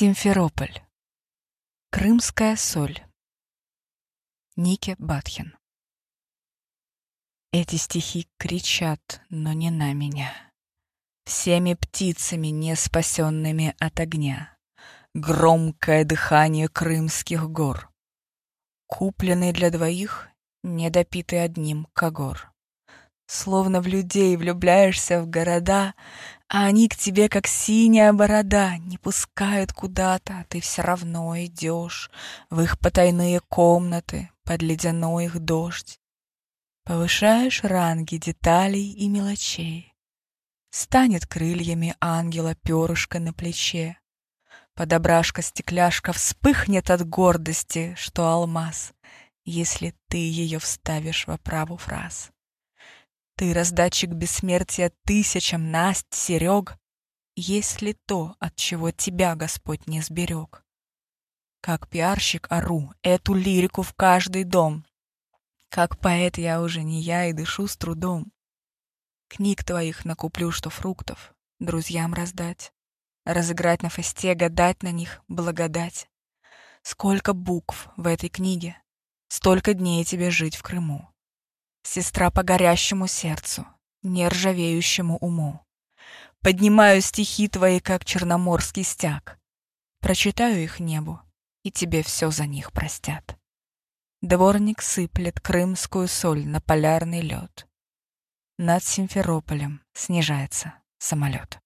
Симферополь. Крымская соль. Нике Батхин. Эти стихи кричат, но не на меня. Всеми птицами, не спасенными от огня. Громкое дыхание крымских гор. Купленный для двоих, недопитый одним когор. Словно в людей влюбляешься в города, а они к тебе, как синяя борода, не пускают куда-то, а ты все равно идешь в их потайные комнаты, под ледяной их дождь. Повышаешь ранги деталей и мелочей. Станет крыльями ангела перышко на плече. Подобрашка-стекляшка вспыхнет от гордости, что алмаз, если ты ее вставишь в оправу фраз. Ты раздатчик бессмертия тысячам Насть, Серег, есть ли то, от чего тебя Господь не сберег? Как пиарщик ору эту лирику в каждый дом. Как поэт я уже не я и дышу с трудом. Книг твоих накуплю, что фруктов, друзьям раздать. Разыграть на фесте, гадать на них, благодать. Сколько букв в этой книге, столько дней тебе жить в Крыму. Сестра по горящему сердцу, нержавеющему уму. Поднимаю стихи твои, как черноморский стяг. Прочитаю их небу, и тебе все за них простят. Дворник сыплет крымскую соль на полярный лед. Над Симферополем снижается самолет.